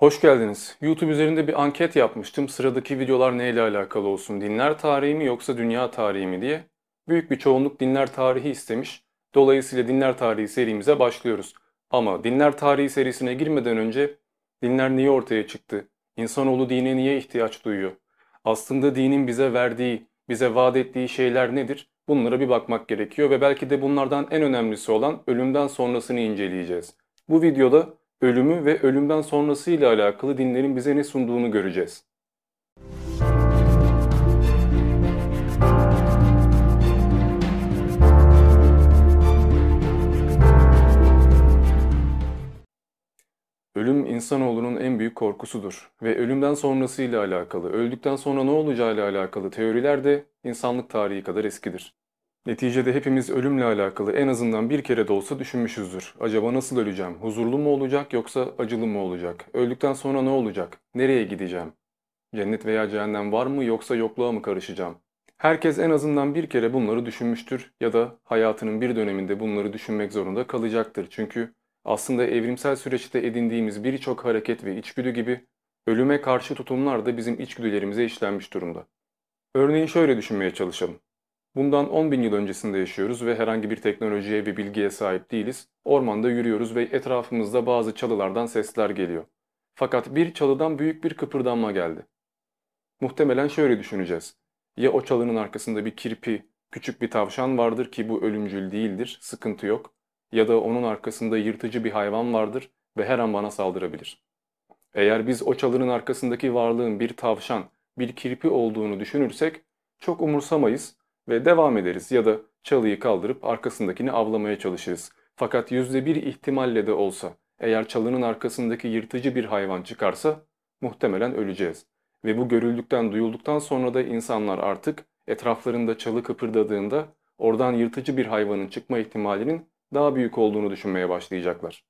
Hoş geldiniz. YouTube üzerinde bir anket yapmıştım. Sıradaki videolar neyle alakalı olsun? Dinler tarihi mi yoksa dünya tarihi mi diye. Büyük bir çoğunluk dinler tarihi istemiş. Dolayısıyla dinler tarihi serimize başlıyoruz. Ama dinler tarihi serisine girmeden önce dinler niye ortaya çıktı? İnsanoğlu dine niye ihtiyaç duyuyor? Aslında dinin bize verdiği, bize vaat ettiği şeyler nedir? Bunlara bir bakmak gerekiyor ve belki de bunlardan en önemlisi olan ölümden sonrasını inceleyeceğiz. Bu videoda ölümü ve ölümden sonrasıyla alakalı dinlerin bize ne sunduğunu göreceğiz. Ölüm insanoğlunun en büyük korkusudur ve ölümden sonrasıyla alakalı, öldükten sonra ne olacağıyla alakalı teoriler de insanlık tarihi kadar eskidir. Neticede hepimiz ölümle alakalı en azından bir kere de olsa düşünmüşüzdür. Acaba nasıl öleceğim? Huzurlu mu olacak yoksa acılı mı olacak? Öldükten sonra ne olacak? Nereye gideceğim? Cennet veya cehennem var mı yoksa yokluğa mı karışacağım? Herkes en azından bir kere bunları düşünmüştür ya da hayatının bir döneminde bunları düşünmek zorunda kalacaktır. Çünkü aslında evrimsel süreçte edindiğimiz birçok hareket ve içgüdü gibi ölüme karşı tutumlar da bizim içgüdülerimize işlenmiş durumda. Örneğin şöyle düşünmeye çalışalım. Bundan 10 bin yıl öncesinde yaşıyoruz ve herhangi bir teknolojiye ve bilgiye sahip değiliz. Ormanda yürüyoruz ve etrafımızda bazı çalılardan sesler geliyor. Fakat bir çalıdan büyük bir kıpırdanma geldi. Muhtemelen şöyle düşüneceğiz. Ya o çalının arkasında bir kirpi, küçük bir tavşan vardır ki bu ölümcül değildir, sıkıntı yok. Ya da onun arkasında yırtıcı bir hayvan vardır ve her an bana saldırabilir. Eğer biz o çalının arkasındaki varlığın bir tavşan, bir kirpi olduğunu düşünürsek çok umursamayız ve devam ederiz ya da çalıyı kaldırıp arkasındakini avlamaya çalışırız. Fakat yüzde bir ihtimalle de olsa eğer çalının arkasındaki yırtıcı bir hayvan çıkarsa muhtemelen öleceğiz. Ve bu görüldükten duyulduktan sonra da insanlar artık etraflarında çalı kıpırdadığında oradan yırtıcı bir hayvanın çıkma ihtimalinin daha büyük olduğunu düşünmeye başlayacaklar.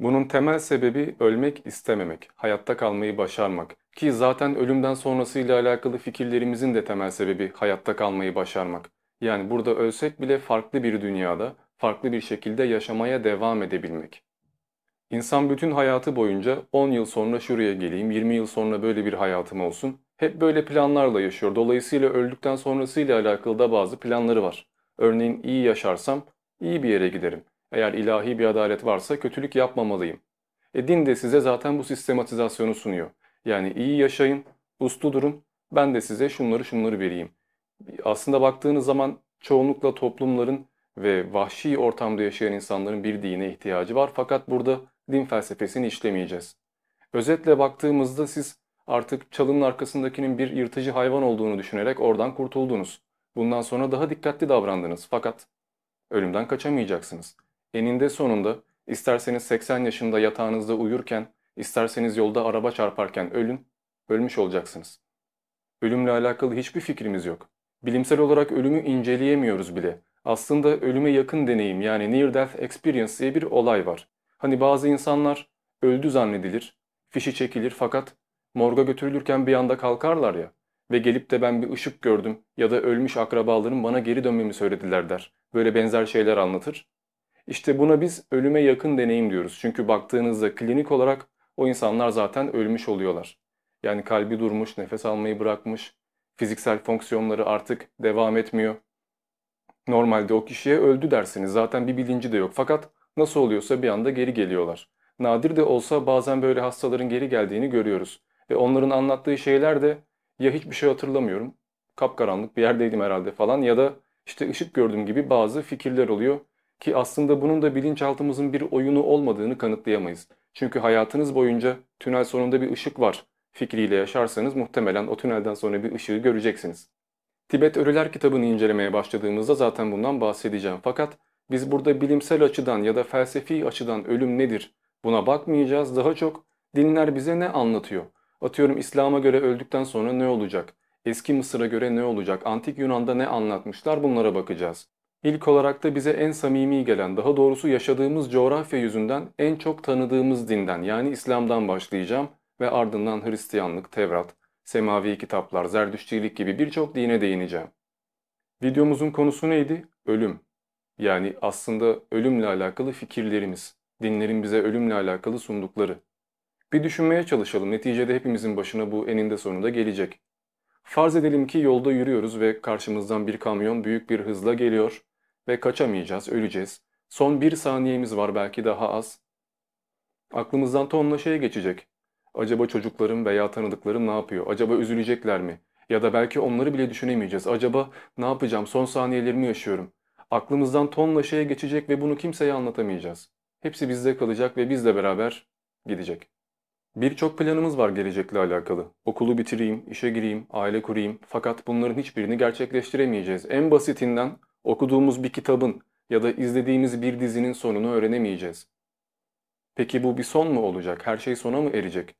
Bunun temel sebebi ölmek istememek, hayatta kalmayı başarmak. Ki zaten ölümden sonrasıyla alakalı fikirlerimizin de temel sebebi hayatta kalmayı başarmak. Yani burada ölsek bile farklı bir dünyada, farklı bir şekilde yaşamaya devam edebilmek. İnsan bütün hayatı boyunca 10 yıl sonra şuraya geleyim, 20 yıl sonra böyle bir hayatım olsun. Hep böyle planlarla yaşıyor. Dolayısıyla öldükten sonrasıyla alakalı da bazı planları var. Örneğin iyi yaşarsam iyi bir yere giderim. Eğer ilahi bir adalet varsa kötülük yapmamalıyım. E din de size zaten bu sistematizasyonu sunuyor. Yani iyi yaşayın, uslu durun, ben de size şunları şunları vereyim. Aslında baktığınız zaman çoğunlukla toplumların ve vahşi ortamda yaşayan insanların bir dine ihtiyacı var. Fakat burada din felsefesini işlemeyeceğiz. Özetle baktığımızda siz artık çalının arkasındakinin bir yırtıcı hayvan olduğunu düşünerek oradan kurtuldunuz. Bundan sonra daha dikkatli davrandınız. Fakat ölümden kaçamayacaksınız. Eninde sonunda isterseniz 80 yaşında yatağınızda uyurken, isterseniz yolda araba çarparken ölün, ölmüş olacaksınız. Ölümle alakalı hiçbir fikrimiz yok. Bilimsel olarak ölümü inceleyemiyoruz bile. Aslında ölüme yakın deneyim yani near death experience diye bir olay var. Hani bazı insanlar öldü zannedilir, fişi çekilir fakat morga götürülürken bir anda kalkarlar ya ve gelip de ben bir ışık gördüm ya da ölmüş akrabalarım bana geri dönmemi söylediler der. Böyle benzer şeyler anlatır. İşte buna biz ölüme yakın deneyim diyoruz. Çünkü baktığınızda klinik olarak o insanlar zaten ölmüş oluyorlar. Yani kalbi durmuş, nefes almayı bırakmış, fiziksel fonksiyonları artık devam etmiyor. Normalde o kişiye öldü dersiniz. Zaten bir bilinci de yok. Fakat nasıl oluyorsa bir anda geri geliyorlar. Nadir de olsa bazen böyle hastaların geri geldiğini görüyoruz. Ve onların anlattığı şeyler de ya hiçbir şey hatırlamıyorum, kapkaranlık bir yerdeydim herhalde falan ya da işte ışık gördüm gibi bazı fikirler oluyor. Ki aslında bunun da bilinçaltımızın bir oyunu olmadığını kanıtlayamayız. Çünkü hayatınız boyunca tünel sonunda bir ışık var fikriyle yaşarsanız muhtemelen o tünelden sonra bir ışığı göreceksiniz. Tibet Ölüler kitabını incelemeye başladığımızda zaten bundan bahsedeceğim. Fakat biz burada bilimsel açıdan ya da felsefi açıdan ölüm nedir buna bakmayacağız. Daha çok dinler bize ne anlatıyor? Atıyorum İslam'a göre öldükten sonra ne olacak? Eski Mısır'a göre ne olacak? Antik Yunan'da ne anlatmışlar bunlara bakacağız. İlk olarak da bize en samimi gelen, daha doğrusu yaşadığımız coğrafya yüzünden en çok tanıdığımız dinden yani İslam'dan başlayacağım ve ardından Hristiyanlık, Tevrat, semavi kitaplar, Zerdüştilik gibi birçok dine değineceğim. Videomuzun konusu neydi? Ölüm. Yani aslında ölümle alakalı fikirlerimiz, dinlerin bize ölümle alakalı sundukları. Bir düşünmeye çalışalım. Neticede hepimizin başına bu eninde sonunda gelecek. Farz edelim ki yolda yürüyoruz ve karşımızdan bir kamyon büyük bir hızla geliyor ve kaçamayacağız, öleceğiz. Son bir saniyemiz var belki daha az. Aklımızdan tonla şey geçecek. Acaba çocuklarım veya tanıdıklarım ne yapıyor? Acaba üzülecekler mi? Ya da belki onları bile düşünemeyeceğiz. Acaba ne yapacağım? Son saniyelerimi yaşıyorum. Aklımızdan tonla şeye geçecek ve bunu kimseye anlatamayacağız. Hepsi bizde kalacak ve bizle beraber gidecek. Birçok planımız var gelecekle alakalı. Okulu bitireyim, işe gireyim, aile kurayım. Fakat bunların hiçbirini gerçekleştiremeyeceğiz. En basitinden okuduğumuz bir kitabın ya da izlediğimiz bir dizinin sonunu öğrenemeyeceğiz. Peki bu bir son mu olacak? Her şey sona mı erecek?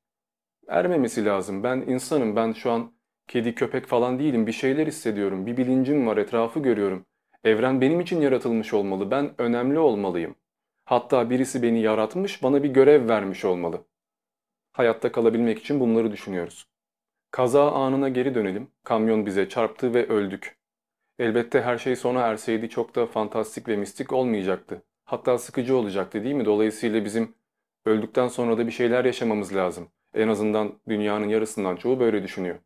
Ermemesi lazım. Ben insanım. Ben şu an kedi, köpek falan değilim. Bir şeyler hissediyorum. Bir bilincim var. Etrafı görüyorum. Evren benim için yaratılmış olmalı. Ben önemli olmalıyım. Hatta birisi beni yaratmış, bana bir görev vermiş olmalı. Hayatta kalabilmek için bunları düşünüyoruz. Kaza anına geri dönelim. Kamyon bize çarptı ve öldük. Elbette her şey sona erseydi çok da fantastik ve mistik olmayacaktı. Hatta sıkıcı olacaktı değil mi? Dolayısıyla bizim öldükten sonra da bir şeyler yaşamamız lazım. En azından dünyanın yarısından çoğu böyle düşünüyor.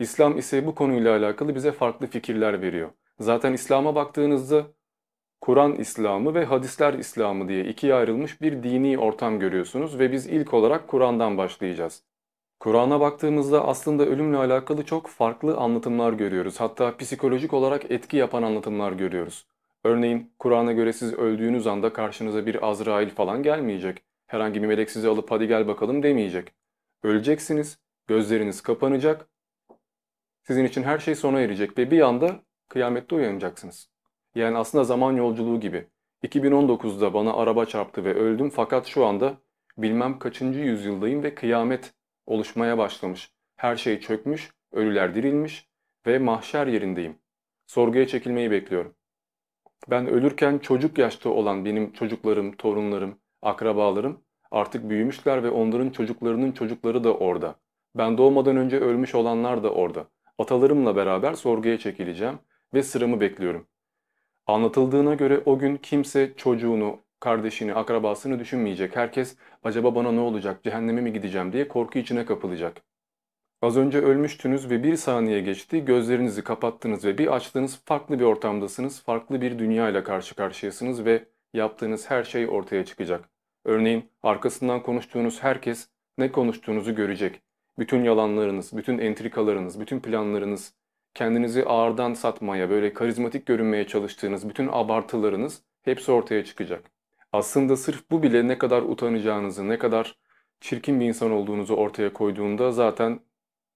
İslam ise bu konuyla alakalı bize farklı fikirler veriyor. Zaten İslam'a baktığınızda Kur'an İslamı ve hadisler İslamı diye ikiye ayrılmış bir dini ortam görüyorsunuz ve biz ilk olarak Kur'an'dan başlayacağız. Kur'an'a baktığımızda aslında ölümle alakalı çok farklı anlatımlar görüyoruz. Hatta psikolojik olarak etki yapan anlatımlar görüyoruz. Örneğin Kur'an'a göre siz öldüğünüz anda karşınıza bir Azrail falan gelmeyecek. Herhangi bir melek sizi alıp hadi gel bakalım demeyecek. Öleceksiniz, gözleriniz kapanacak, sizin için her şey sona erecek ve bir anda kıyamette uyanacaksınız. Yani aslında zaman yolculuğu gibi. 2019'da bana araba çarptı ve öldüm fakat şu anda bilmem kaçıncı yüzyıldayım ve kıyamet oluşmaya başlamış. Her şey çökmüş, ölüler dirilmiş ve mahşer yerindeyim. Sorguya çekilmeyi bekliyorum. Ben ölürken çocuk yaşta olan benim çocuklarım, torunlarım, akrabalarım artık büyümüşler ve onların çocuklarının çocukları da orada. Ben doğmadan önce ölmüş olanlar da orada. Atalarımla beraber sorguya çekileceğim ve sıramı bekliyorum. Anlatıldığına göre o gün kimse çocuğunu, kardeşini, akrabasını düşünmeyecek. Herkes acaba bana ne olacak, cehenneme mi gideceğim diye korku içine kapılacak. Az önce ölmüştünüz ve bir saniye geçti, gözlerinizi kapattınız ve bir açtığınız farklı bir ortamdasınız, farklı bir dünya ile karşı karşıyasınız ve yaptığınız her şey ortaya çıkacak. Örneğin arkasından konuştuğunuz herkes ne konuştuğunuzu görecek. Bütün yalanlarınız, bütün entrikalarınız, bütün planlarınız, kendinizi ağırdan satmaya, böyle karizmatik görünmeye çalıştığınız bütün abartılarınız hepsi ortaya çıkacak. Aslında sırf bu bile ne kadar utanacağınızı, ne kadar çirkin bir insan olduğunuzu ortaya koyduğunda zaten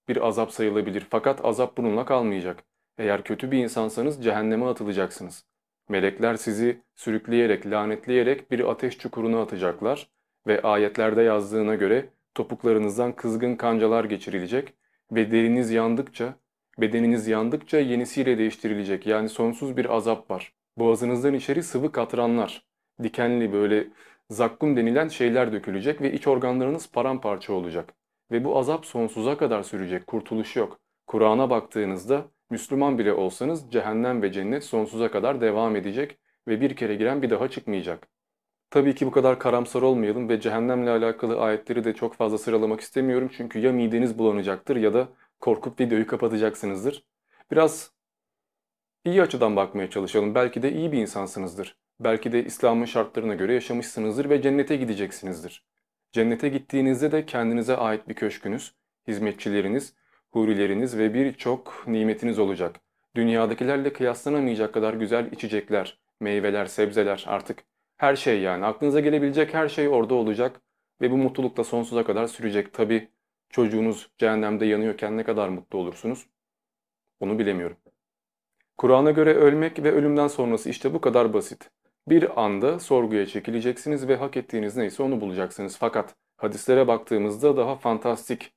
bir azap sayılabilir. Fakat azap bununla kalmayacak. Eğer kötü bir insansanız cehenneme atılacaksınız. Melekler sizi sürükleyerek, lanetleyerek bir ateş çukuruna atacaklar ve ayetlerde yazdığına göre topuklarınızdan kızgın kancalar geçirilecek ve deriniz yandıkça, bedeniniz yandıkça yenisiyle değiştirilecek. Yani sonsuz bir azap var. Boğazınızdan içeri sıvı katranlar, dikenli böyle zakkum denilen şeyler dökülecek ve iç organlarınız paramparça olacak. Ve bu azap sonsuza kadar sürecek, kurtuluş yok. Kur'an'a baktığınızda Müslüman bile olsanız cehennem ve cennet sonsuza kadar devam edecek ve bir kere giren bir daha çıkmayacak. Tabii ki bu kadar karamsar olmayalım ve cehennemle alakalı ayetleri de çok fazla sıralamak istemiyorum çünkü ya mideniz bulanacaktır ya da korkup videoyu kapatacaksınızdır. Biraz iyi açıdan bakmaya çalışalım. Belki de iyi bir insansınızdır. Belki de İslam'ın şartlarına göre yaşamışsınızdır ve cennete gideceksinizdir. Cennete gittiğinizde de kendinize ait bir köşkünüz, hizmetçileriniz, hurileriniz ve birçok nimetiniz olacak. Dünyadakilerle kıyaslanamayacak kadar güzel içecekler, meyveler, sebzeler artık her şey yani aklınıza gelebilecek her şey orada olacak ve bu mutluluk da sonsuza kadar sürecek. Tabi çocuğunuz cehennemde yanıyorken ne kadar mutlu olursunuz onu bilemiyorum. Kur'an'a göre ölmek ve ölümden sonrası işte bu kadar basit. Bir anda sorguya çekileceksiniz ve hak ettiğiniz neyse onu bulacaksınız. Fakat hadislere baktığımızda daha fantastik,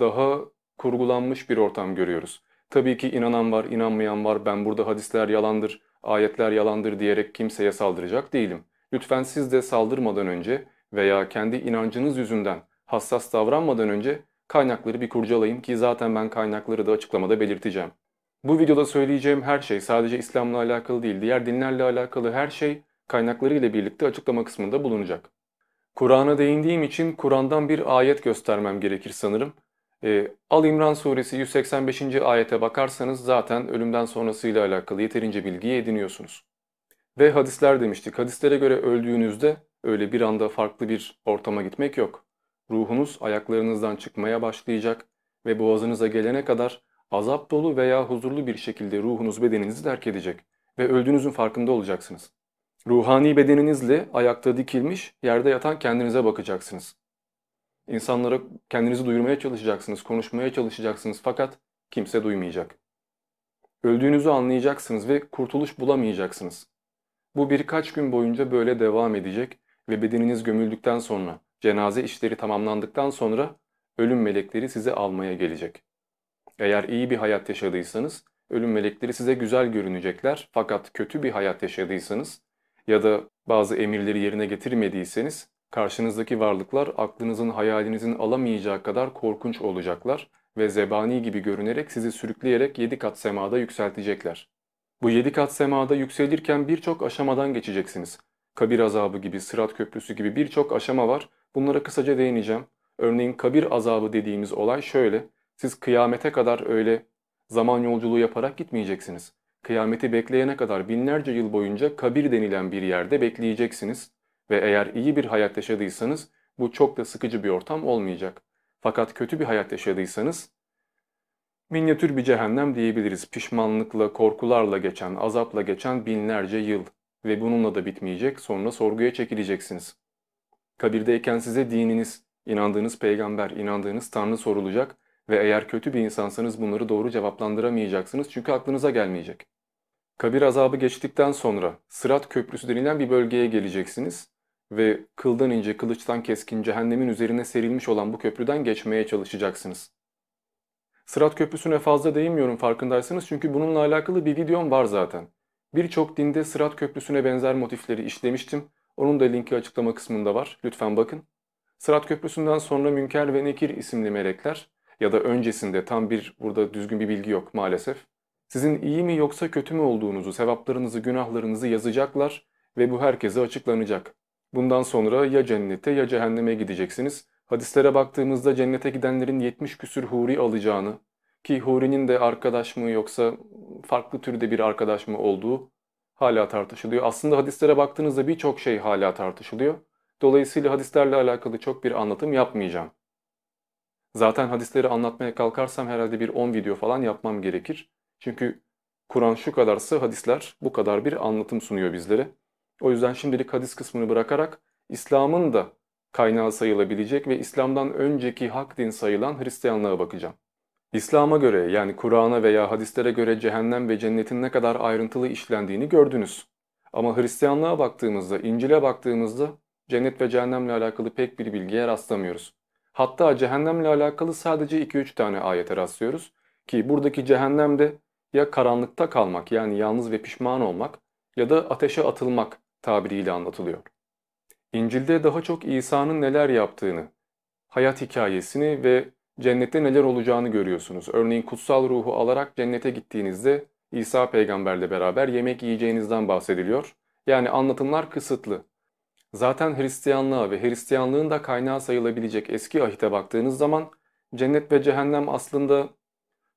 daha kurgulanmış bir ortam görüyoruz. Tabii ki inanan var, inanmayan var. Ben burada hadisler yalandır, ayetler yalandır diyerek kimseye saldıracak değilim. Lütfen siz de saldırmadan önce veya kendi inancınız yüzünden hassas davranmadan önce kaynakları bir kurcalayın ki zaten ben kaynakları da açıklamada belirteceğim. Bu videoda söyleyeceğim her şey sadece İslam'la alakalı değil, diğer dinlerle alakalı her şey kaynakları ile birlikte açıklama kısmında bulunacak. Kur'an'a değindiğim için Kur'an'dan bir ayet göstermem gerekir sanırım. E, Al İmran suresi 185. ayete bakarsanız zaten ölümden sonrasıyla alakalı yeterince bilgiyi ediniyorsunuz. Ve hadisler demiştik. Hadislere göre öldüğünüzde öyle bir anda farklı bir ortama gitmek yok. Ruhunuz ayaklarınızdan çıkmaya başlayacak ve boğazınıza gelene kadar azap dolu veya huzurlu bir şekilde ruhunuz bedeninizi terk edecek ve öldüğünüzün farkında olacaksınız. Ruhani bedeninizle ayakta dikilmiş yerde yatan kendinize bakacaksınız. İnsanlara kendinizi duyurmaya çalışacaksınız, konuşmaya çalışacaksınız fakat kimse duymayacak. Öldüğünüzü anlayacaksınız ve kurtuluş bulamayacaksınız. Bu birkaç gün boyunca böyle devam edecek ve bedeniniz gömüldükten sonra, cenaze işleri tamamlandıktan sonra ölüm melekleri size almaya gelecek. Eğer iyi bir hayat yaşadıysanız ölüm melekleri size güzel görünecekler fakat kötü bir hayat yaşadıysanız ya da bazı emirleri yerine getirmediyseniz karşınızdaki varlıklar aklınızın hayalinizin alamayacağı kadar korkunç olacaklar ve zebani gibi görünerek sizi sürükleyerek yedi kat semada yükseltecekler. Bu yedi kat semada yükselirken birçok aşamadan geçeceksiniz. Kabir azabı gibi, sırat köprüsü gibi birçok aşama var. Bunlara kısaca değineceğim. Örneğin kabir azabı dediğimiz olay şöyle. Siz kıyamete kadar öyle zaman yolculuğu yaparak gitmeyeceksiniz. Kıyameti bekleyene kadar binlerce yıl boyunca kabir denilen bir yerde bekleyeceksiniz. Ve eğer iyi bir hayat yaşadıysanız bu çok da sıkıcı bir ortam olmayacak. Fakat kötü bir hayat yaşadıysanız minyatür bir cehennem diyebiliriz. Pişmanlıkla, korkularla geçen, azapla geçen binlerce yıl ve bununla da bitmeyecek. Sonra sorguya çekileceksiniz. Kabirdeyken size dininiz, inandığınız peygamber, inandığınız tanrı sorulacak ve eğer kötü bir insansanız bunları doğru cevaplandıramayacaksınız çünkü aklınıza gelmeyecek. Kabir azabı geçtikten sonra Sırat Köprüsü denilen bir bölgeye geleceksiniz ve kıldan ince, kılıçtan keskin cehennemin üzerine serilmiş olan bu köprüden geçmeye çalışacaksınız. Sırat Köprüsü'ne fazla değinmiyorum farkındaysanız çünkü bununla alakalı bir videom var zaten. Birçok dinde Sırat Köprüsü'ne benzer motifleri işlemiştim. Onun da linki açıklama kısmında var. Lütfen bakın. Sırat Köprüsü'nden sonra Münker ve Nekir isimli melekler ya da öncesinde tam bir burada düzgün bir bilgi yok maalesef. Sizin iyi mi yoksa kötü mü olduğunuzu, sevaplarınızı, günahlarınızı yazacaklar ve bu herkese açıklanacak. Bundan sonra ya cennete ya cehenneme gideceksiniz. Hadislere baktığımızda cennete gidenlerin 70 küsür huri alacağını ki hurinin de arkadaş mı yoksa farklı türde bir arkadaş mı olduğu hala tartışılıyor. Aslında hadislere baktığınızda birçok şey hala tartışılıyor. Dolayısıyla hadislerle alakalı çok bir anlatım yapmayacağım. Zaten hadisleri anlatmaya kalkarsam herhalde bir 10 video falan yapmam gerekir. Çünkü Kur'an şu kadarsa hadisler bu kadar bir anlatım sunuyor bizlere. O yüzden şimdilik hadis kısmını bırakarak İslam'ın da kaynağı sayılabilecek ve İslam'dan önceki hak din sayılan Hristiyanlığa bakacağım. İslam'a göre yani Kur'an'a veya hadislere göre cehennem ve cennetin ne kadar ayrıntılı işlendiğini gördünüz. Ama Hristiyanlığa baktığımızda, İncil'e baktığımızda cennet ve cehennemle alakalı pek bir bilgiye rastlamıyoruz. Hatta cehennemle alakalı sadece 2-3 tane ayete rastlıyoruz. Ki buradaki cehennemde ya karanlıkta kalmak yani yalnız ve pişman olmak ya da ateşe atılmak tabiriyle anlatılıyor. İncil'de daha çok İsa'nın neler yaptığını, hayat hikayesini ve cennette neler olacağını görüyorsunuz. Örneğin kutsal ruhu alarak cennete gittiğinizde İsa peygamberle beraber yemek yiyeceğinizden bahsediliyor. Yani anlatımlar kısıtlı. Zaten Hristiyanlığa ve Hristiyanlığın da kaynağı sayılabilecek eski ahite baktığınız zaman cennet ve cehennem aslında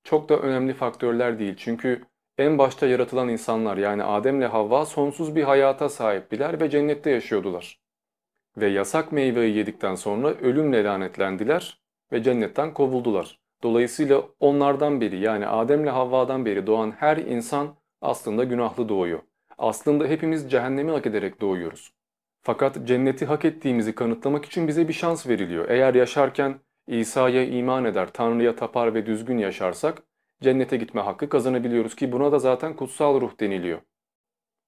çok da önemli faktörler değil. Çünkü en başta yaratılan insanlar yani Adem ile Havva sonsuz bir hayata sahiptiler ve cennette yaşıyordular. Ve yasak meyveyi yedikten sonra ölümle lanetlendiler ve cennetten kovuldular. Dolayısıyla onlardan biri yani Adem ile Havva'dan beri doğan her insan aslında günahlı doğuyor. Aslında hepimiz cehennemi hak ederek doğuyoruz. Fakat cenneti hak ettiğimizi kanıtlamak için bize bir şans veriliyor. Eğer yaşarken İsa'ya iman eder, Tanrı'ya tapar ve düzgün yaşarsak cennete gitme hakkı kazanabiliyoruz ki buna da zaten kutsal ruh deniliyor.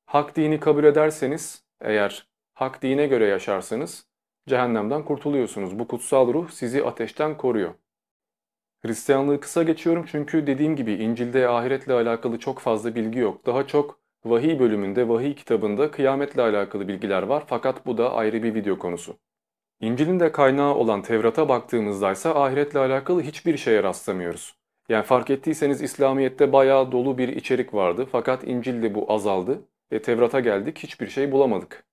Hak dini kabul ederseniz, eğer hak dine göre yaşarsanız cehennemden kurtuluyorsunuz. Bu kutsal ruh sizi ateşten koruyor. Hristiyanlığı kısa geçiyorum çünkü dediğim gibi İncil'de ahiretle alakalı çok fazla bilgi yok. Daha çok vahiy bölümünde, vahiy kitabında kıyametle alakalı bilgiler var fakat bu da ayrı bir video konusu. İncil'in de kaynağı olan Tevrat'a baktığımızda ise ahiretle alakalı hiçbir şeye rastlamıyoruz. Yani fark ettiyseniz İslamiyet'te bayağı dolu bir içerik vardı fakat İncil'de bu azaldı ve Tevrat'a geldik hiçbir şey bulamadık.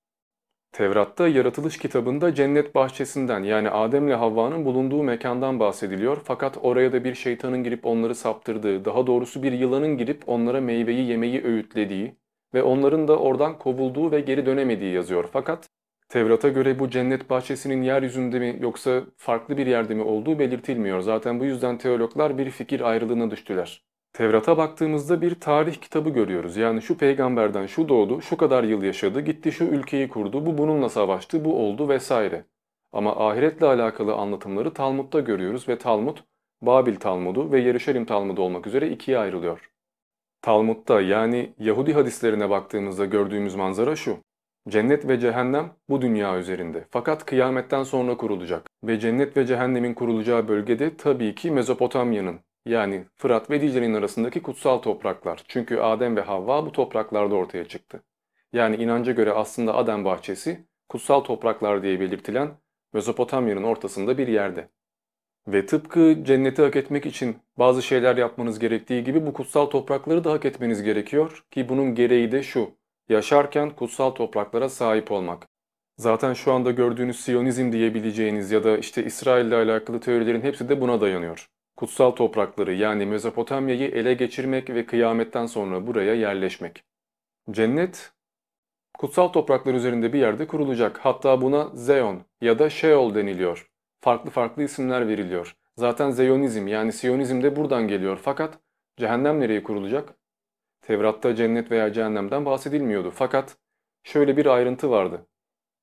Tevrat'ta yaratılış kitabında cennet bahçesinden yani Adem'le Havva'nın bulunduğu mekandan bahsediliyor. Fakat oraya da bir şeytanın girip onları saptırdığı, daha doğrusu bir yılanın girip onlara meyveyi yemeyi öğütlediği ve onların da oradan kovulduğu ve geri dönemediği yazıyor. Fakat Tevrat'a göre bu cennet bahçesinin yeryüzünde mi yoksa farklı bir yerde mi olduğu belirtilmiyor. Zaten bu yüzden teologlar bir fikir ayrılığına düştüler. Tevrat'a baktığımızda bir tarih kitabı görüyoruz. Yani şu peygamberden şu doğdu, şu kadar yıl yaşadı, gitti şu ülkeyi kurdu, bu bununla savaştı, bu oldu vesaire. Ama ahiretle alakalı anlatımları Talmud'da görüyoruz ve Talmud, Babil Talmudu ve Yeruşalim Talmudu olmak üzere ikiye ayrılıyor. Talmud'da yani Yahudi hadislerine baktığımızda gördüğümüz manzara şu. Cennet ve cehennem bu dünya üzerinde. Fakat kıyametten sonra kurulacak. Ve cennet ve cehennemin kurulacağı bölgede tabii ki Mezopotamya'nın yani Fırat ve Dicle'nin arasındaki kutsal topraklar. Çünkü Adem ve Havva bu topraklarda ortaya çıktı. Yani inanca göre aslında Adem bahçesi kutsal topraklar diye belirtilen Mezopotamya'nın ortasında bir yerde. Ve tıpkı cenneti hak etmek için bazı şeyler yapmanız gerektiği gibi bu kutsal toprakları da hak etmeniz gerekiyor ki bunun gereği de şu. Yaşarken kutsal topraklara sahip olmak. Zaten şu anda gördüğünüz Siyonizm diyebileceğiniz ya da işte İsrail ile alakalı teorilerin hepsi de buna dayanıyor. Kutsal toprakları yani Mezopotamya'yı ele geçirmek ve kıyametten sonra buraya yerleşmek. Cennet, kutsal topraklar üzerinde bir yerde kurulacak. Hatta buna Zeon ya da Sheol deniliyor. Farklı farklı isimler veriliyor. Zaten Zeyonizm yani Siyonizm de buradan geliyor. Fakat cehennem nereye kurulacak? Tevrat'ta cennet veya cehennemden bahsedilmiyordu. Fakat şöyle bir ayrıntı vardı.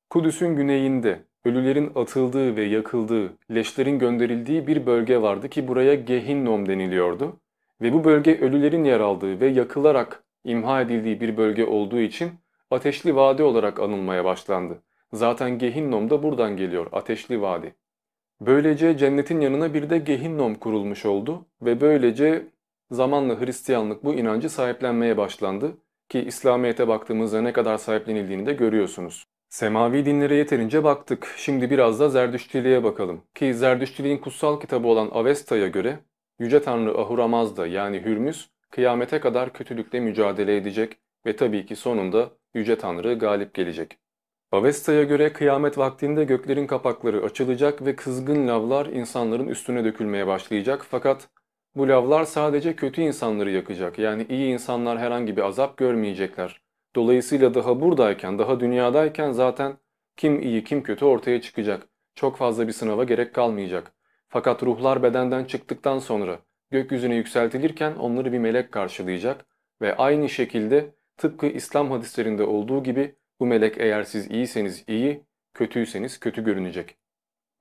Kudüs'ün güneyinde ölülerin atıldığı ve yakıldığı, leşlerin gönderildiği bir bölge vardı ki buraya Gehinnom deniliyordu. Ve bu bölge ölülerin yer aldığı ve yakılarak imha edildiği bir bölge olduğu için ateşli vadi olarak anılmaya başlandı. Zaten Gehinnom da buradan geliyor, ateşli vadi. Böylece cennetin yanına bir de Gehinnom kurulmuş oldu ve böylece zamanla Hristiyanlık bu inancı sahiplenmeye başlandı ki İslamiyet'e baktığımızda ne kadar sahiplenildiğini de görüyorsunuz. Semavi dinlere yeterince baktık. Şimdi biraz da Zerdüştiliğe bakalım. Ki Zerdüştiliğin kutsal kitabı olan Avesta'ya göre Yüce Tanrı Ahura Mazda yani Hürmüz kıyamete kadar kötülükle mücadele edecek ve tabii ki sonunda Yüce Tanrı galip gelecek. Avesta'ya göre kıyamet vaktinde göklerin kapakları açılacak ve kızgın lavlar insanların üstüne dökülmeye başlayacak fakat bu lavlar sadece kötü insanları yakacak yani iyi insanlar herhangi bir azap görmeyecekler. Dolayısıyla daha buradayken, daha dünyadayken zaten kim iyi kim kötü ortaya çıkacak. Çok fazla bir sınava gerek kalmayacak. Fakat ruhlar bedenden çıktıktan sonra gökyüzüne yükseltilirken onları bir melek karşılayacak ve aynı şekilde tıpkı İslam hadislerinde olduğu gibi bu melek eğer siz iyiyseniz iyi, kötüyseniz kötü görünecek.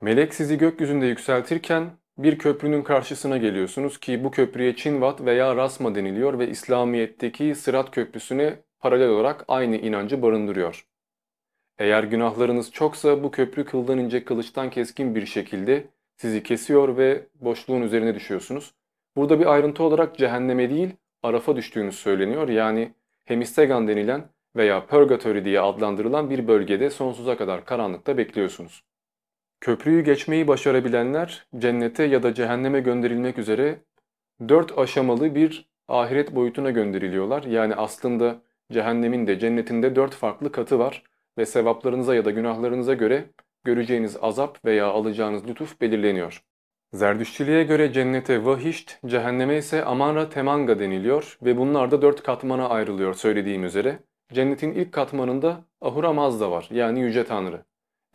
Melek sizi gökyüzünde yükseltirken bir köprünün karşısına geliyorsunuz ki bu köprüye Çinvat veya Rasma deniliyor ve İslamiyet'teki Sırat Köprüsü'ne paralel olarak aynı inancı barındırıyor. Eğer günahlarınız çoksa bu köprü kıldan ince kılıçtan keskin bir şekilde sizi kesiyor ve boşluğun üzerine düşüyorsunuz. Burada bir ayrıntı olarak cehenneme değil Araf'a düştüğünüz söyleniyor. Yani Hemistegan denilen veya Purgatory diye adlandırılan bir bölgede sonsuza kadar karanlıkta bekliyorsunuz. Köprüyü geçmeyi başarabilenler cennete ya da cehenneme gönderilmek üzere dört aşamalı bir ahiret boyutuna gönderiliyorlar. Yani aslında cehennemin de cennetin de dört farklı katı var ve sevaplarınıza ya da günahlarınıza göre göreceğiniz azap veya alacağınız lütuf belirleniyor. Zerdüşçiliğe göre cennete vahişt, cehenneme ise amanra temanga deniliyor ve bunlar da dört katmana ayrılıyor söylediğim üzere. Cennetin ilk katmanında Ahura Mazda var yani Yüce Tanrı.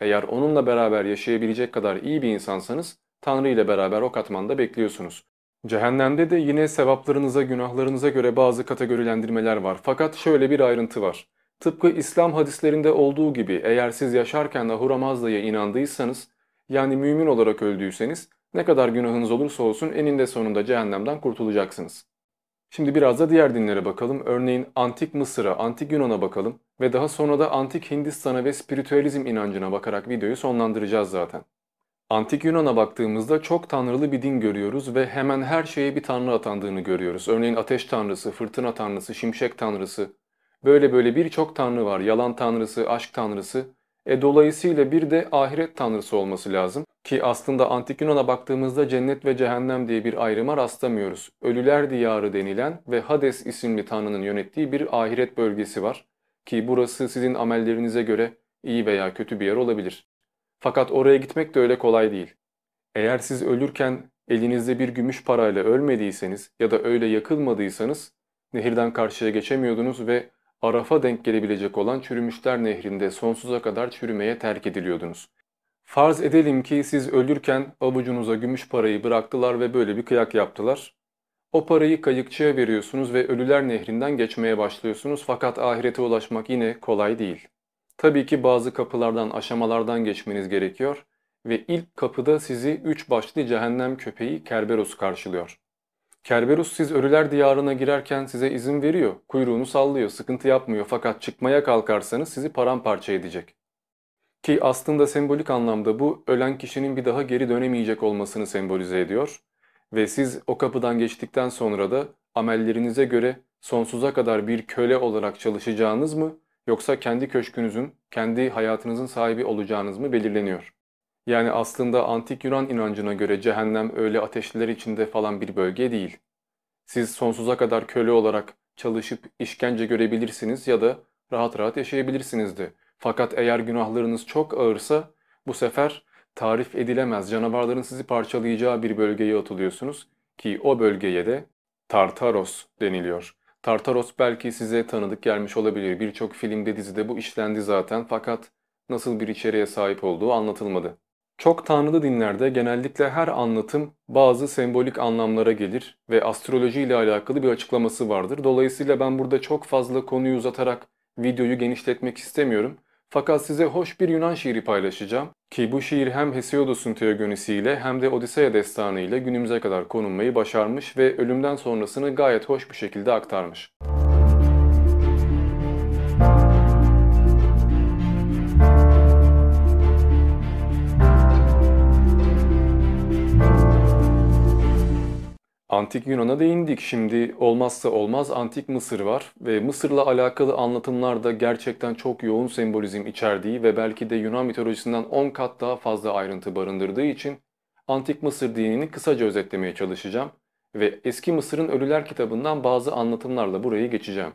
Eğer onunla beraber yaşayabilecek kadar iyi bir insansanız Tanrı ile beraber o katmanda bekliyorsunuz. Cehennemde de yine sevaplarınıza, günahlarınıza göre bazı kategorilendirmeler var. Fakat şöyle bir ayrıntı var. Tıpkı İslam hadislerinde olduğu gibi eğer siz yaşarken Ahura Mazda'ya inandıysanız, yani mümin olarak öldüyseniz, ne kadar günahınız olursa olsun eninde sonunda cehennemden kurtulacaksınız. Şimdi biraz da diğer dinlere bakalım. Örneğin Antik Mısır'a, Antik Yunan'a bakalım ve daha sonra da Antik Hindistan'a ve spiritüalizm inancına bakarak videoyu sonlandıracağız zaten. Antik Yunan'a baktığımızda çok tanrılı bir din görüyoruz ve hemen her şeye bir tanrı atandığını görüyoruz. Örneğin ateş tanrısı, fırtına tanrısı, şimşek tanrısı. Böyle böyle birçok tanrı var. Yalan tanrısı, aşk tanrısı. E dolayısıyla bir de ahiret tanrısı olması lazım. Ki aslında Antik Yunan'a baktığımızda cennet ve cehennem diye bir ayrıma rastlamıyoruz. Ölüler diyarı denilen ve Hades isimli tanrının yönettiği bir ahiret bölgesi var. Ki burası sizin amellerinize göre iyi veya kötü bir yer olabilir. Fakat oraya gitmek de öyle kolay değil. Eğer siz ölürken elinizde bir gümüş parayla ölmediyseniz ya da öyle yakılmadıysanız nehirden karşıya geçemiyordunuz ve Araf'a denk gelebilecek olan çürümüşler nehrinde sonsuza kadar çürümeye terk ediliyordunuz. Farz edelim ki siz ölürken avucunuza gümüş parayı bıraktılar ve böyle bir kıyak yaptılar. O parayı kayıkçıya veriyorsunuz ve ölüler nehrinden geçmeye başlıyorsunuz fakat ahirete ulaşmak yine kolay değil. Tabii ki bazı kapılardan, aşamalardan geçmeniz gerekiyor ve ilk kapıda sizi üç başlı cehennem köpeği Kerberos karşılıyor. Kerberus siz ölüler diyarına girerken size izin veriyor, kuyruğunu sallıyor, sıkıntı yapmıyor fakat çıkmaya kalkarsanız sizi paramparça edecek. Ki aslında sembolik anlamda bu ölen kişinin bir daha geri dönemeyecek olmasını sembolize ediyor ve siz o kapıdan geçtikten sonra da amellerinize göre sonsuza kadar bir köle olarak çalışacağınız mı yoksa kendi köşkünüzün, kendi hayatınızın sahibi olacağınız mı belirleniyor. Yani aslında antik Yunan inancına göre cehennem öyle ateşliler içinde falan bir bölge değil. Siz sonsuza kadar köle olarak çalışıp işkence görebilirsiniz ya da rahat rahat yaşayabilirsiniz de. Fakat eğer günahlarınız çok ağırsa bu sefer tarif edilemez canavarların sizi parçalayacağı bir bölgeye atılıyorsunuz ki o bölgeye de Tartaros deniliyor. Tartaros belki size tanıdık gelmiş olabilir. Birçok filmde dizide bu işlendi zaten fakat nasıl bir içeriğe sahip olduğu anlatılmadı. Çok tanrılı dinlerde genellikle her anlatım bazı sembolik anlamlara gelir ve astroloji ile alakalı bir açıklaması vardır. Dolayısıyla ben burada çok fazla konuyu uzatarak videoyu genişletmek istemiyorum. Fakat size hoş bir Yunan şiiri paylaşacağım ki bu şiir hem Hesiodos'un teogonisiyle hem de Odiseya destanı ile günümüze kadar konulmayı başarmış ve ölümden sonrasını gayet hoş bir şekilde aktarmış. Antik Yunan'a değindik. Şimdi olmazsa olmaz Antik Mısır var ve Mısır'la alakalı anlatımlar da gerçekten çok yoğun sembolizm içerdiği ve belki de Yunan mitolojisinden 10 kat daha fazla ayrıntı barındırdığı için Antik Mısır dinini kısaca özetlemeye çalışacağım ve Eski Mısır'ın Ölüler kitabından bazı anlatımlarla burayı geçeceğim.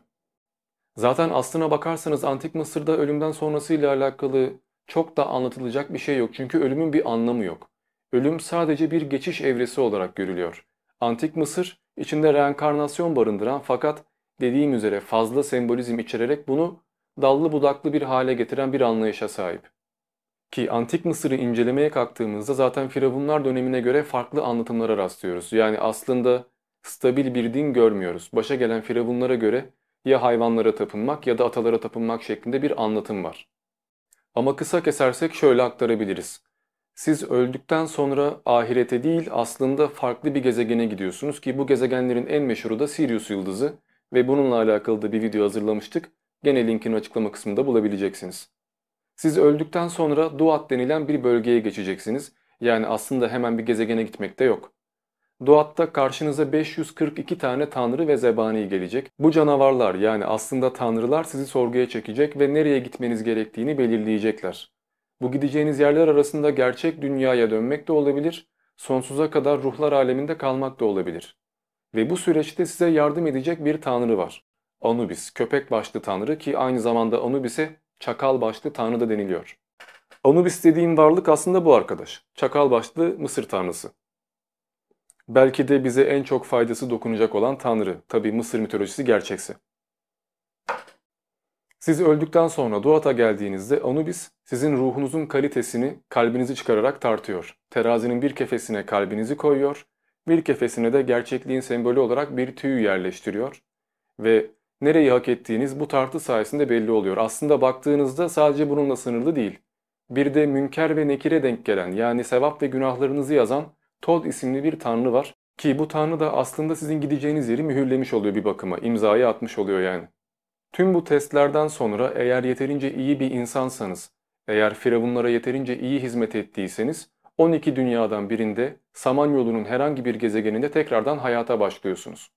Zaten aslına bakarsanız Antik Mısır'da ölümden sonrasıyla alakalı çok da anlatılacak bir şey yok çünkü ölümün bir anlamı yok. Ölüm sadece bir geçiş evresi olarak görülüyor. Antik Mısır içinde reenkarnasyon barındıran fakat dediğim üzere fazla sembolizm içererek bunu dallı budaklı bir hale getiren bir anlayışa sahip. Ki Antik Mısır'ı incelemeye kalktığımızda zaten Firavunlar dönemine göre farklı anlatımlara rastlıyoruz. Yani aslında stabil bir din görmüyoruz. Başa gelen Firavunlara göre ya hayvanlara tapınmak ya da atalara tapınmak şeklinde bir anlatım var. Ama kısa kesersek şöyle aktarabiliriz. Siz öldükten sonra ahirete değil aslında farklı bir gezegene gidiyorsunuz ki bu gezegenlerin en meşhuru da Sirius yıldızı ve bununla alakalı da bir video hazırlamıştık. Gene linkini açıklama kısmında bulabileceksiniz. Siz öldükten sonra Duat denilen bir bölgeye geçeceksiniz. Yani aslında hemen bir gezegene gitmek de yok. Duat'ta karşınıza 542 tane tanrı ve zebani gelecek. Bu canavarlar yani aslında tanrılar sizi sorguya çekecek ve nereye gitmeniz gerektiğini belirleyecekler. Bu gideceğiniz yerler arasında gerçek dünyaya dönmek de olabilir, sonsuza kadar ruhlar aleminde kalmak da olabilir. Ve bu süreçte size yardım edecek bir tanrı var. Anubis, köpek başlı tanrı ki aynı zamanda Anubis'e çakal başlı tanrı da deniliyor. Anubis dediğim varlık aslında bu arkadaş. Çakal başlı Mısır tanrısı. Belki de bize en çok faydası dokunacak olan tanrı. Tabi Mısır mitolojisi gerçeksi. Siz öldükten sonra Duat'a geldiğinizde Anubis sizin ruhunuzun kalitesini kalbinizi çıkararak tartıyor. Terazinin bir kefesine kalbinizi koyuyor, bir kefesine de gerçekliğin sembolü olarak bir tüy yerleştiriyor. Ve nereyi hak ettiğiniz bu tartı sayesinde belli oluyor. Aslında baktığınızda sadece bununla sınırlı değil. Bir de münker ve nekire denk gelen yani sevap ve günahlarınızı yazan Tod isimli bir tanrı var. Ki bu tanrı da aslında sizin gideceğiniz yeri mühürlemiş oluyor bir bakıma, imzayı atmış oluyor yani. Tüm bu testlerden sonra eğer yeterince iyi bir insansanız, eğer firavunlara yeterince iyi hizmet ettiyseniz 12 dünyadan birinde Samanyolu'nun herhangi bir gezegeninde tekrardan hayata başlıyorsunuz.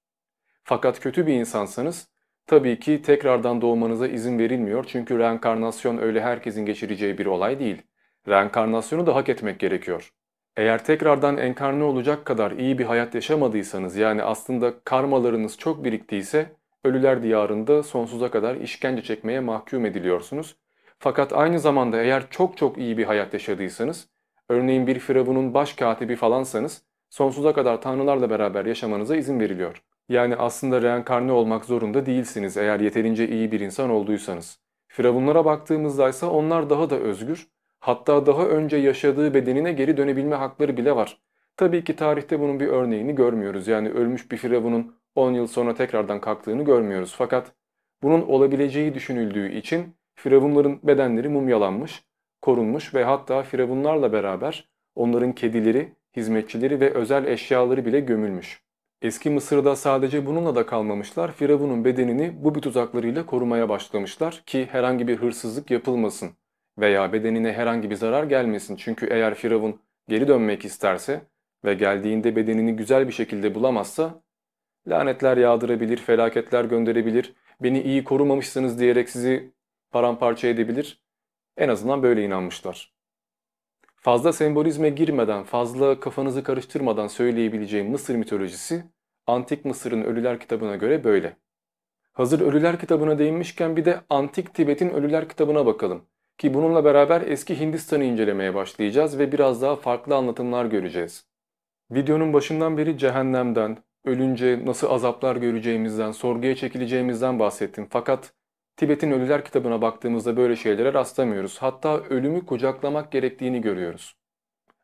Fakat kötü bir insansanız tabii ki tekrardan doğmanıza izin verilmiyor çünkü reenkarnasyon öyle herkesin geçireceği bir olay değil. Reenkarnasyonu da hak etmek gerekiyor. Eğer tekrardan enkarne olacak kadar iyi bir hayat yaşamadıysanız yani aslında karmalarınız çok biriktiyse ölüler diyarında sonsuza kadar işkence çekmeye mahkum ediliyorsunuz. Fakat aynı zamanda eğer çok çok iyi bir hayat yaşadıysanız, örneğin bir firavunun baş katibi falansanız, sonsuza kadar tanrılarla beraber yaşamanıza izin veriliyor. Yani aslında reenkarne olmak zorunda değilsiniz eğer yeterince iyi bir insan olduysanız. Firavunlara baktığımızda ise onlar daha da özgür, hatta daha önce yaşadığı bedenine geri dönebilme hakları bile var. Tabii ki tarihte bunun bir örneğini görmüyoruz. Yani ölmüş bir firavunun 10 yıl sonra tekrardan kalktığını görmüyoruz. Fakat bunun olabileceği düşünüldüğü için firavunların bedenleri mumyalanmış, korunmuş ve hatta firavunlarla beraber onların kedileri, hizmetçileri ve özel eşyaları bile gömülmüş. Eski Mısır'da sadece bununla da kalmamışlar, Firavun'un bedenini bu bir tuzaklarıyla korumaya başlamışlar ki herhangi bir hırsızlık yapılmasın veya bedenine herhangi bir zarar gelmesin. Çünkü eğer Firavun geri dönmek isterse ve geldiğinde bedenini güzel bir şekilde bulamazsa lanetler yağdırabilir, felaketler gönderebilir, beni iyi korumamışsınız diyerek sizi paramparça edebilir. En azından böyle inanmışlar. Fazla sembolizme girmeden, fazla kafanızı karıştırmadan söyleyebileceğim Mısır mitolojisi, Antik Mısır'ın Ölüler kitabına göre böyle. Hazır Ölüler kitabına değinmişken bir de Antik Tibet'in Ölüler kitabına bakalım. Ki bununla beraber eski Hindistan'ı incelemeye başlayacağız ve biraz daha farklı anlatımlar göreceğiz. Videonun başından beri cehennemden, ölünce nasıl azaplar göreceğimizden, sorguya çekileceğimizden bahsettim. Fakat Tibet'in Ölüler kitabına baktığımızda böyle şeylere rastlamıyoruz. Hatta ölümü kucaklamak gerektiğini görüyoruz.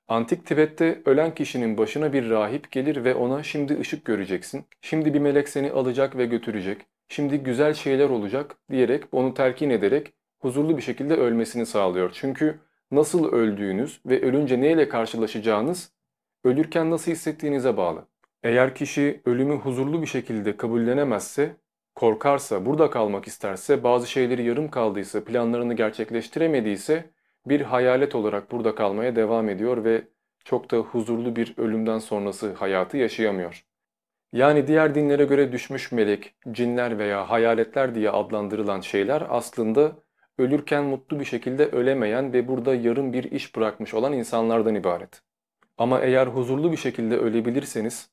Antik Tibet'te ölen kişinin başına bir rahip gelir ve ona şimdi ışık göreceksin, şimdi bir melek seni alacak ve götürecek, şimdi güzel şeyler olacak diyerek onu telkin ederek huzurlu bir şekilde ölmesini sağlıyor. Çünkü nasıl öldüğünüz ve ölünce neyle karşılaşacağınız ölürken nasıl hissettiğinize bağlı. Eğer kişi ölümü huzurlu bir şekilde kabullenemezse korkarsa, burada kalmak isterse, bazı şeyleri yarım kaldıysa, planlarını gerçekleştiremediyse bir hayalet olarak burada kalmaya devam ediyor ve çok da huzurlu bir ölümden sonrası hayatı yaşayamıyor. Yani diğer dinlere göre düşmüş melek, cinler veya hayaletler diye adlandırılan şeyler aslında ölürken mutlu bir şekilde ölemeyen ve burada yarım bir iş bırakmış olan insanlardan ibaret. Ama eğer huzurlu bir şekilde ölebilirseniz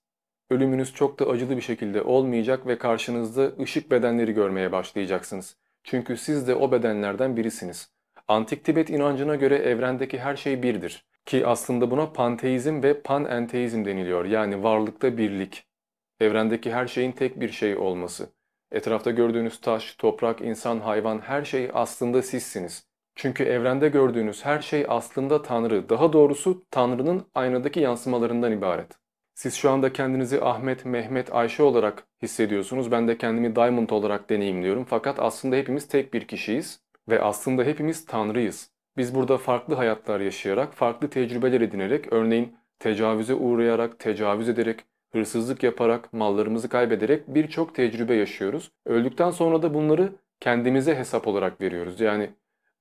Ölümünüz çok da acılı bir şekilde olmayacak ve karşınızda ışık bedenleri görmeye başlayacaksınız. Çünkü siz de o bedenlerden birisiniz. Antik Tibet inancına göre evrendeki her şey birdir. Ki aslında buna panteizm ve panenteizm deniliyor. Yani varlıkta birlik. Evrendeki her şeyin tek bir şey olması. Etrafta gördüğünüz taş, toprak, insan, hayvan her şey aslında sizsiniz. Çünkü evrende gördüğünüz her şey aslında Tanrı, daha doğrusu Tanrı'nın aynadaki yansımalarından ibaret. Siz şu anda kendinizi Ahmet, Mehmet, Ayşe olarak hissediyorsunuz. Ben de kendimi Diamond olarak deneyimliyorum. Fakat aslında hepimiz tek bir kişiyiz ve aslında hepimiz Tanrıyız. Biz burada farklı hayatlar yaşayarak, farklı tecrübeler edinerek, örneğin tecavüze uğrayarak, tecavüz ederek, hırsızlık yaparak, mallarımızı kaybederek birçok tecrübe yaşıyoruz. Öldükten sonra da bunları kendimize hesap olarak veriyoruz. Yani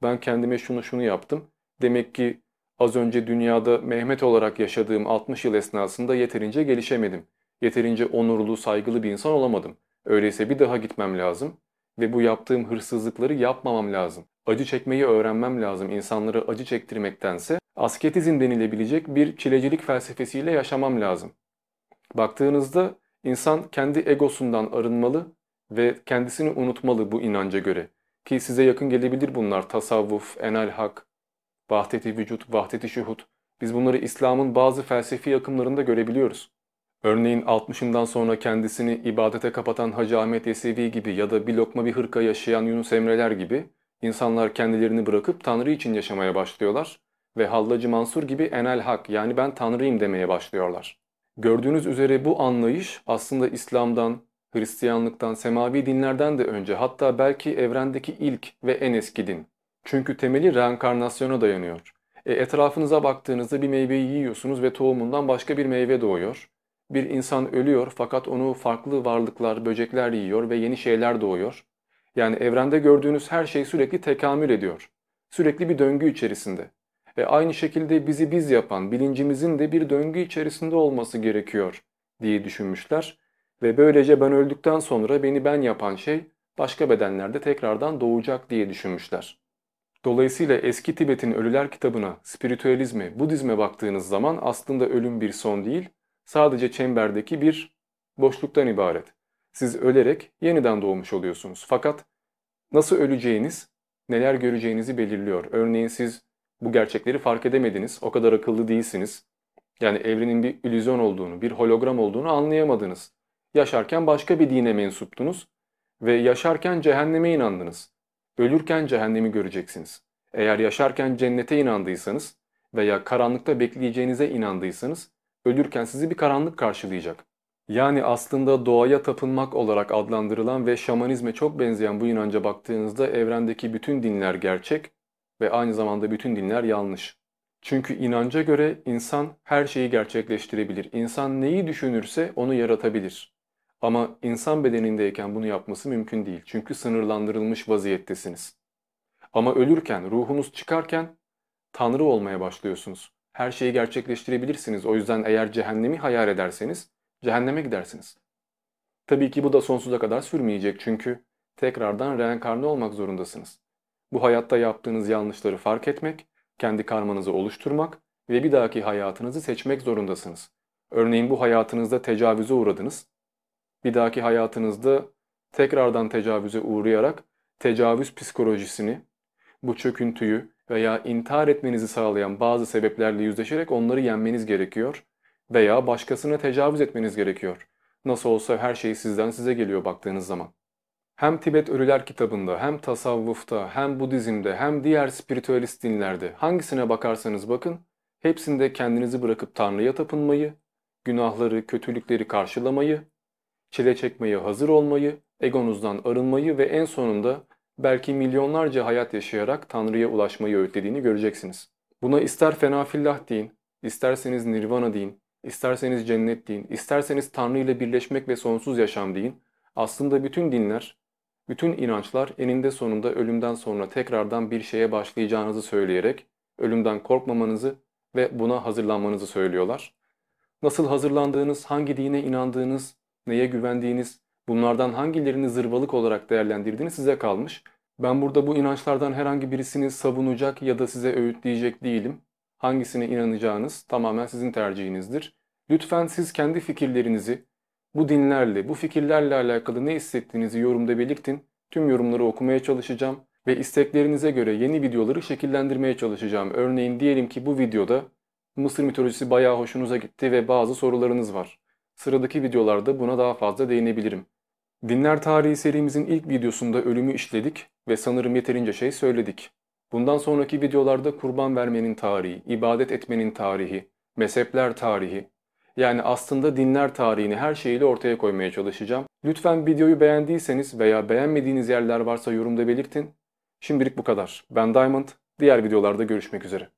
ben kendime şunu şunu yaptım. Demek ki Az önce dünyada Mehmet olarak yaşadığım 60 yıl esnasında yeterince gelişemedim. Yeterince onurlu, saygılı bir insan olamadım. Öyleyse bir daha gitmem lazım ve bu yaptığım hırsızlıkları yapmamam lazım. Acı çekmeyi öğrenmem lazım insanlara acı çektirmektense asketizm denilebilecek bir çilecilik felsefesiyle yaşamam lazım. Baktığınızda insan kendi egosundan arınmalı ve kendisini unutmalı bu inanca göre. Ki size yakın gelebilir bunlar tasavvuf, enal hak, vahdeti vücut, vahdeti şuhud. Biz bunları İslam'ın bazı felsefi akımlarında görebiliyoruz. Örneğin 60'ından sonra kendisini ibadete kapatan Hacı Ahmet Yesevi gibi ya da bir lokma bir hırka yaşayan Yunus Emreler gibi insanlar kendilerini bırakıp Tanrı için yaşamaya başlıyorlar ve Hallacı Mansur gibi enel hak yani ben Tanrıyım demeye başlıyorlar. Gördüğünüz üzere bu anlayış aslında İslam'dan, Hristiyanlıktan, semavi dinlerden de önce hatta belki evrendeki ilk ve en eski din. Çünkü temeli reenkarnasyona dayanıyor. E, etrafınıza baktığınızda bir meyveyi yiyorsunuz ve tohumundan başka bir meyve doğuyor. Bir insan ölüyor fakat onu farklı varlıklar, böcekler yiyor ve yeni şeyler doğuyor. Yani evrende gördüğünüz her şey sürekli tekamül ediyor. Sürekli bir döngü içerisinde. Ve aynı şekilde bizi biz yapan bilincimizin de bir döngü içerisinde olması gerekiyor diye düşünmüşler. Ve böylece ben öldükten sonra beni ben yapan şey başka bedenlerde tekrardan doğacak diye düşünmüşler. Dolayısıyla eski Tibet'in Ölüler kitabına, spiritüalizme, Budizme baktığınız zaman aslında ölüm bir son değil, sadece çemberdeki bir boşluktan ibaret. Siz ölerek yeniden doğmuş oluyorsunuz. Fakat nasıl öleceğiniz neler göreceğinizi belirliyor. Örneğin siz bu gerçekleri fark edemediniz, o kadar akıllı değilsiniz. Yani evrenin bir illüzyon olduğunu, bir hologram olduğunu anlayamadınız. Yaşarken başka bir dine mensuptunuz ve yaşarken cehenneme inandınız. Ölürken cehennemi göreceksiniz. Eğer yaşarken cennete inandıysanız veya karanlıkta bekleyeceğinize inandıysanız ölürken sizi bir karanlık karşılayacak. Yani aslında doğaya tapınmak olarak adlandırılan ve şamanizme çok benzeyen bu inanca baktığınızda evrendeki bütün dinler gerçek ve aynı zamanda bütün dinler yanlış. Çünkü inanca göre insan her şeyi gerçekleştirebilir. İnsan neyi düşünürse onu yaratabilir. Ama insan bedenindeyken bunu yapması mümkün değil. Çünkü sınırlandırılmış vaziyettesiniz. Ama ölürken, ruhunuz çıkarken Tanrı olmaya başlıyorsunuz. Her şeyi gerçekleştirebilirsiniz. O yüzden eğer cehennemi hayal ederseniz cehenneme gidersiniz. Tabii ki bu da sonsuza kadar sürmeyecek çünkü tekrardan reenkarne olmak zorundasınız. Bu hayatta yaptığınız yanlışları fark etmek, kendi karmanızı oluşturmak ve bir dahaki hayatınızı seçmek zorundasınız. Örneğin bu hayatınızda tecavüze uğradınız. Bir dahaki hayatınızda tekrardan tecavüze uğrayarak tecavüz psikolojisini, bu çöküntüyü veya intihar etmenizi sağlayan bazı sebeplerle yüzleşerek onları yenmeniz gerekiyor veya başkasına tecavüz etmeniz gerekiyor. Nasıl olsa her şey sizden size geliyor baktığınız zaman. Hem Tibet Ölüler kitabında, hem tasavvufta, hem Budizm'de, hem diğer spiritüalist dinlerde hangisine bakarsanız bakın, hepsinde kendinizi bırakıp Tanrı'ya tapınmayı, günahları, kötülükleri karşılamayı, çile çekmeye hazır olmayı, egonuzdan arınmayı ve en sonunda belki milyonlarca hayat yaşayarak Tanrı'ya ulaşmayı öğütlediğini göreceksiniz. Buna ister fenafillah deyin, isterseniz nirvana deyin, isterseniz cennet deyin, isterseniz Tanrı ile birleşmek ve sonsuz yaşam deyin. Aslında bütün dinler, bütün inançlar eninde sonunda ölümden sonra tekrardan bir şeye başlayacağınızı söyleyerek ölümden korkmamanızı ve buna hazırlanmanızı söylüyorlar. Nasıl hazırlandığınız, hangi dine inandığınız, neye güvendiğiniz, bunlardan hangilerini zırvalık olarak değerlendirdiğiniz size kalmış. Ben burada bu inançlardan herhangi birisini savunacak ya da size öğütleyecek değilim. Hangisine inanacağınız tamamen sizin tercihinizdir. Lütfen siz kendi fikirlerinizi bu dinlerle, bu fikirlerle alakalı ne hissettiğinizi yorumda belirtin. Tüm yorumları okumaya çalışacağım ve isteklerinize göre yeni videoları şekillendirmeye çalışacağım. Örneğin diyelim ki bu videoda Mısır mitolojisi bayağı hoşunuza gitti ve bazı sorularınız var. Sıradaki videolarda buna daha fazla değinebilirim. Dinler tarihi serimizin ilk videosunda ölümü işledik ve sanırım yeterince şey söyledik. Bundan sonraki videolarda kurban vermenin tarihi, ibadet etmenin tarihi, mezhepler tarihi, yani aslında dinler tarihini her şeyiyle ortaya koymaya çalışacağım. Lütfen videoyu beğendiyseniz veya beğenmediğiniz yerler varsa yorumda belirtin. Şimdilik bu kadar. Ben Diamond. Diğer videolarda görüşmek üzere.